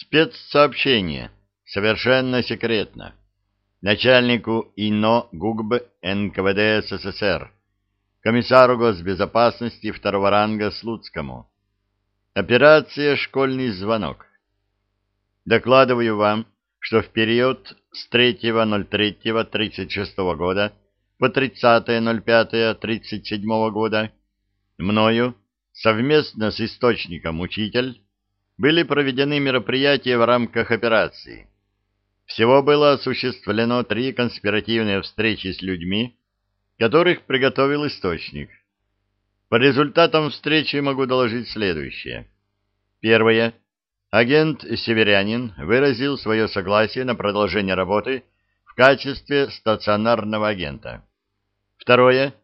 Спецсообщение. Совершенно секретно. Начальнику ИНО ГУГБ НКВД СССР. Комиссару госбезопасности второго ранга Слуцкому. Операция «Школьный звонок». Докладываю вам, что в период с 3.03.36 года по 30.05.37 года мною совместно с источником «Учитель» были проведены мероприятия в рамках операции. Всего было осуществлено три конспиративные встречи с людьми, которых приготовил источник. По результатам встречи могу доложить следующее. Первое. Агент Северянин выразил свое согласие на продолжение работы в качестве стационарного агента. Второе.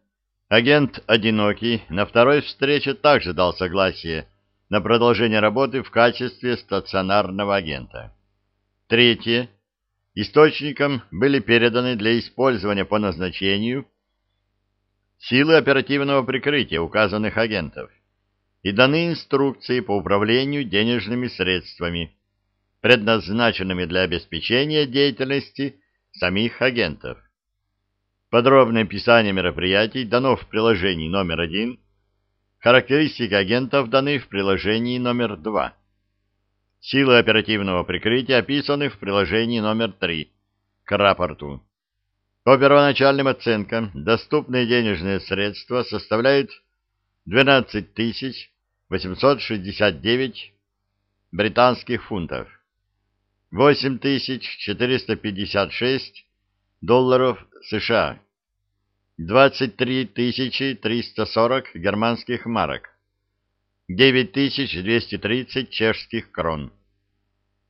Агент Одинокий на второй встрече также дал согласие на продолжение работы в качестве стационарного агента. Третье. Источникам были переданы для использования по назначению силы оперативного прикрытия указанных агентов и даны инструкции по управлению денежными средствами, предназначенными для обеспечения деятельности самих агентов. Подробное описание мероприятий дано в приложении номер один Характеристики агентов даны в приложении номер 2. Силы оперативного прикрытия описаны в приложении номер 3 к рапорту. По первоначальным оценкам, доступные денежные средства составляют 12 869 британских фунтов, 8456 долларов США, 23 340 германских марок, 9230 чешских крон.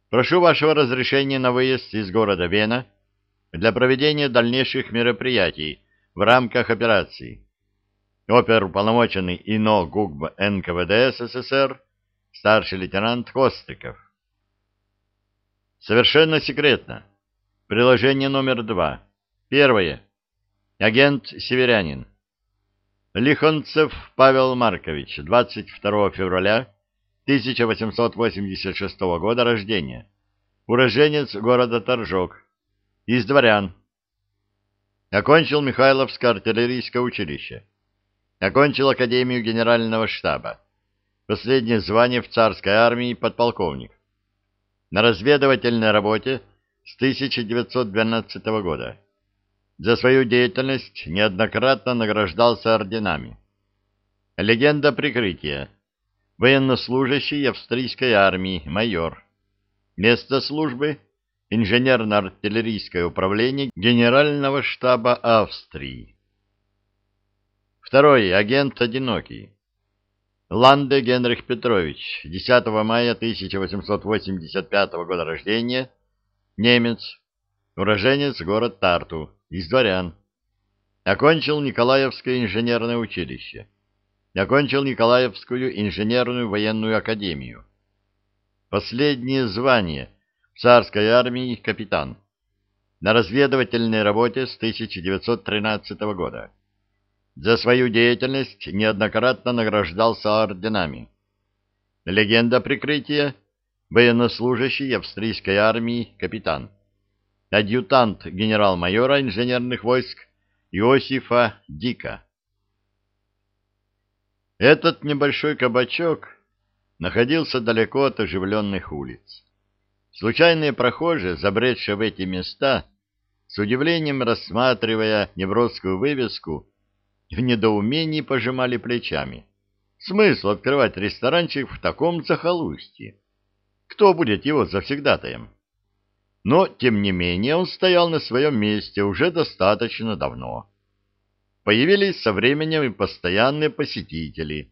Прошу вашего разрешения на выезд из города Вена для проведения дальнейших мероприятий в рамках операции. Оперуполномоченный ИНО ГУГБ НКВД СССР, старший лейтенант Костриков. Совершенно секретно. Приложение номер два. Первое. Агент Северянин. Лихонцев Павел Маркович, 22 февраля 1886 года рождения. Уроженец города Торжок. Из дворян. Окончил Михайловское артиллерийское училище. Окончил Академию Генерального штаба. Последнее звание в царской армии подполковник. На разведывательной работе с 1912 года за свою деятельность неоднократно награждался орденами. Легенда прикрытия. Военнослужащий австрийской армии, майор. Место службы – инженерно-артиллерийское управление Генерального штаба Австрии. Второй. Агент одинокий. Ланде Генрих Петрович, 10 мая 1885 года рождения, немец, уроженец город Тарту, из дворян. Окончил Николаевское инженерное училище. Окончил Николаевскую инженерную военную академию. Последнее звание в царской армии капитан. На разведывательной работе с 1913 года. За свою деятельность неоднократно награждался орденами. Легенда прикрытия военнослужащий австрийской армии капитан адъютант генерал-майора инженерных войск Иосифа Дика. Этот небольшой кабачок находился далеко от оживленных улиц. Случайные прохожие, забредшие в эти места, с удивлением рассматривая невротскую вывеску, в недоумении пожимали плечами. Смысл открывать ресторанчик в таком захолустье? Кто будет его завсегдатаем? Но, тем не менее, он стоял на своем месте уже достаточно давно. Появились со временем и постоянные посетители.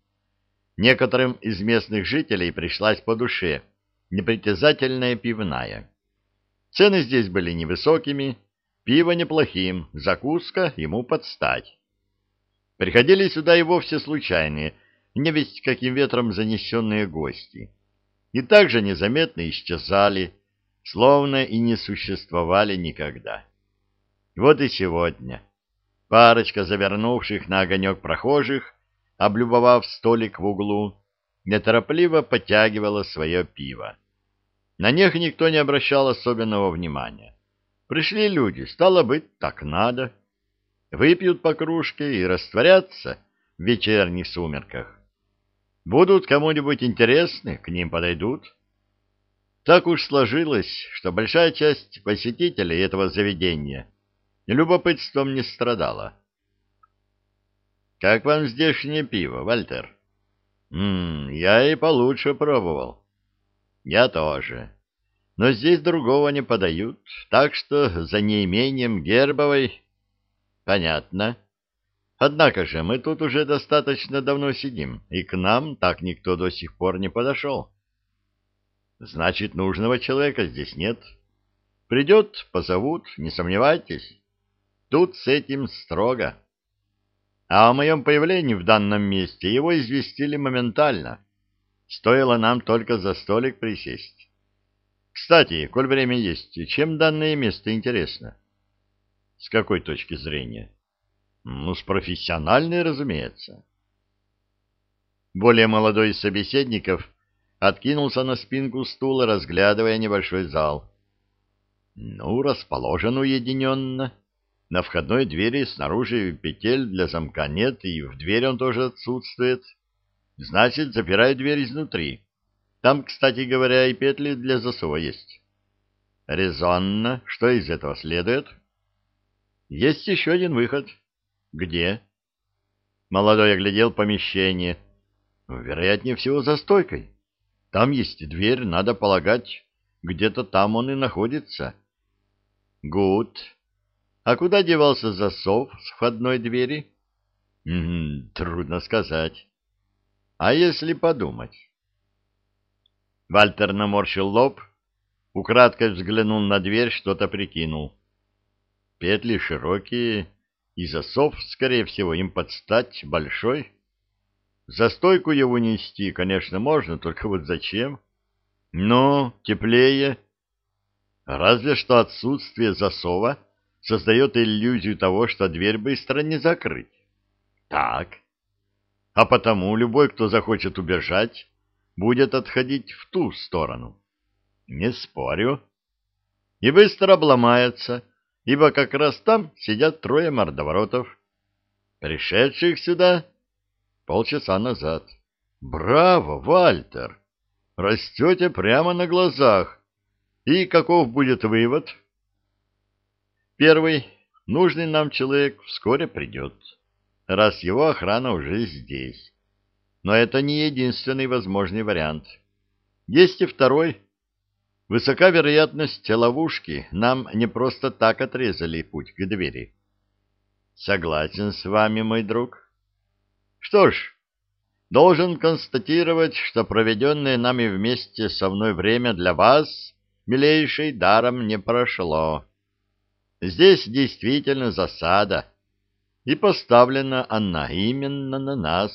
Некоторым из местных жителей пришлась по душе непритязательная пивная. Цены здесь были невысокими, пиво неплохим, закуска ему подстать. Приходили сюда и вовсе случайные, не весть каким ветром занесенные гости. И также незаметно исчезали, словно и не существовали никогда. Вот и сегодня парочка завернувших на огонек прохожих, облюбовав столик в углу, неторопливо подтягивала свое пиво. На них никто не обращал особенного внимания. Пришли люди, стало быть, так надо. Выпьют по кружке и растворятся в вечерних сумерках. Будут кому-нибудь интересны, к ним подойдут. Так уж сложилось, что большая часть посетителей этого заведения любопытством не страдала. «Как вам здешнее пиво, Вальтер?» «М -м, «Я и получше пробовал». «Я тоже. Но здесь другого не подают, так что за неимением гербовой...» «Понятно. Однако же мы тут уже достаточно давно сидим, и к нам так никто до сих пор не подошел». «Значит, нужного человека здесь нет. Придет, позовут, не сомневайтесь. Тут с этим строго». А о моем появлении в данном месте его известили моментально. Стоило нам только за столик присесть. Кстати, коль время есть, чем данное место интересно? С какой точки зрения? Ну, с профессиональной, разумеется. Более молодой из собеседников откинулся на спинку стула, разглядывая небольшой зал. Ну, расположен уединенно. На входной двери снаружи петель для замка нет, и в дверь он тоже отсутствует. Значит, запираю дверь изнутри. Там, кстати говоря, и петли для засова есть. Резонно. Что из этого следует? Есть еще один выход. Где? Молодой оглядел помещение. Вероятнее всего, за стойкой. Там есть дверь, надо полагать. Где-то там он и находится. Гуд. А куда девался засов с входной двери? М трудно сказать. А если подумать? Вальтер наморщил лоб, украдкой взглянул на дверь, что-то прикинул. Петли широкие, и засов, скорее всего, им подстать большой. За стойку его нести, конечно, можно, только вот зачем? Ну, теплее. Разве что отсутствие засова создает иллюзию того, что дверь быстро не закрыть. Так. А потому любой, кто захочет убежать, будет отходить в ту сторону. Не спорю. И быстро обломается, ибо как раз там сидят трое мордоворотов, пришедших сюда полчаса назад. Браво, Вальтер! Растете прямо на глазах. И каков будет вывод? — Первый. Нужный нам человек вскоре придет, раз его охрана уже здесь. Но это не единственный возможный вариант. Есть и второй. Высока вероятность ловушки. Нам не просто так отрезали путь к двери. Согласен с вами, мой друг. Что ж, должен констатировать, что проведенное нами вместе со мной время для вас, милейший, даром не прошло. Здесь действительно засада, и поставлена она именно на нас.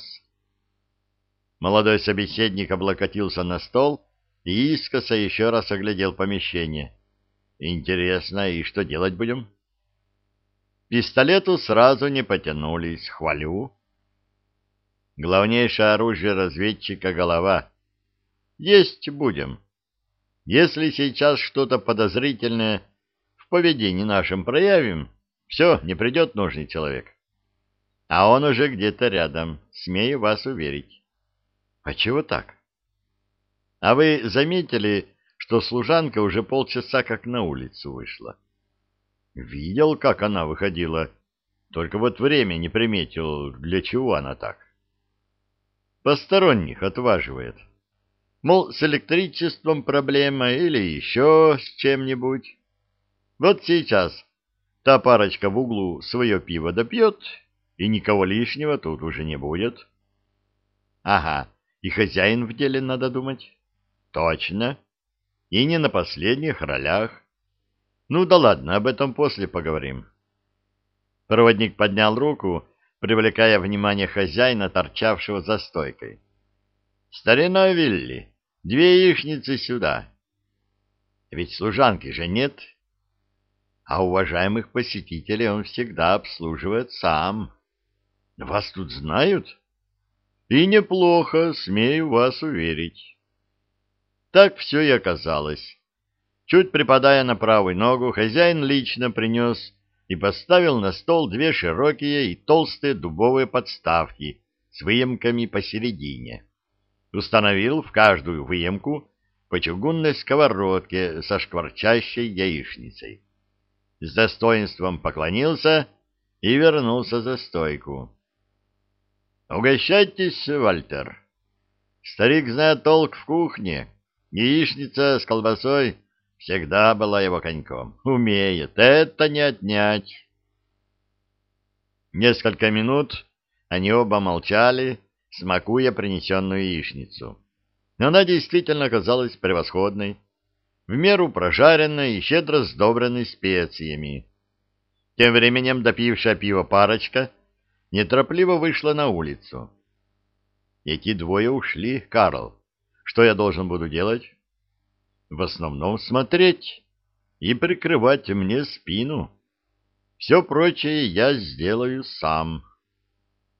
Молодой собеседник облокотился на стол и искоса еще раз оглядел помещение. Интересно, и что делать будем? Пистолету сразу не потянулись, хвалю. Главнейшее оружие разведчика — голова. Есть будем. Если сейчас что-то подозрительное поведении нашем проявим, все, не придет нужный человек. А он уже где-то рядом, смею вас уверить. А чего так? А вы заметили, что служанка уже полчаса как на улицу вышла? Видел, как она выходила, только вот время не приметил, для чего она так. Посторонних отваживает. Мол, с электричеством проблема или еще с чем-нибудь. Вот сейчас та парочка в углу свое пиво допьет, и никого лишнего тут уже не будет. Ага, и хозяин в деле надо думать. Точно. И не на последних ролях. Ну да ладно, об этом после поговорим. Проводник поднял руку, привлекая внимание хозяина, торчавшего за стойкой. Старина Вилли, две яичницы сюда. Ведь служанки же нет, а уважаемых посетителей он всегда обслуживает сам. Вас тут знают? И неплохо, смею вас уверить. Так все и оказалось. Чуть припадая на правую ногу, хозяин лично принес и поставил на стол две широкие и толстые дубовые подставки с выемками посередине. Установил в каждую выемку по чугунной сковородке со шкварчащей яичницей. С достоинством поклонился и вернулся за стойку. «Угощайтесь, Вальтер. Старик знает толк в кухне. Яичница с колбасой всегда была его коньком. Умеет, это не отнять». Несколько минут они оба молчали, смакуя принесенную яичницу. Она действительно оказалась превосходной, в меру прожаренной и щедро сдобренной специями. Тем временем допившая пиво парочка неторопливо вышла на улицу. Эти двое ушли, Карл. Что я должен буду делать? В основном смотреть и прикрывать мне спину. Все прочее я сделаю сам.